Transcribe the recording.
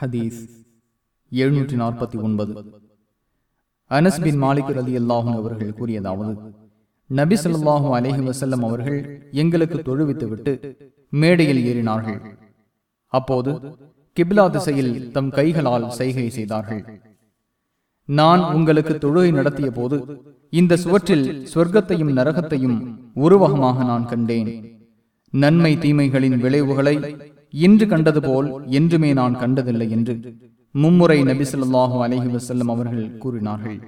ஹதீஸ் எழுநூற்றி நாற்பத்தி ஒன்பது. அனஸ் பின் மாலிக் அலி அல்லாஹும் அவர்கள் கூறியதாவது நபி சொல்லாஹும் அலஹி வசல்லம் அவர்கள் எங்களுக்கு தொழுவித்துவிட்டு மேடையில் ஏறினார்கள். அப்போது கிப்லா திசையில் தம் கைகளால் செய்கை செய்தார்கள். நான் உங்களுக்கு தொழுகை நடத்திய போது இந்த சுவற்றில் சொர்க்கத்தையும் நரகத்தையும் உருவகமாக நான் கண்டேன். நன்மை தீமைகளின் விளைவுகளை இன்று கண்டது போல் என்றுமே நான் கண்டதில்லை என்று மும்முறை நபிசல்லாஹு அலஹி வசல்லம் அவர்கள் கூறினார்கள்.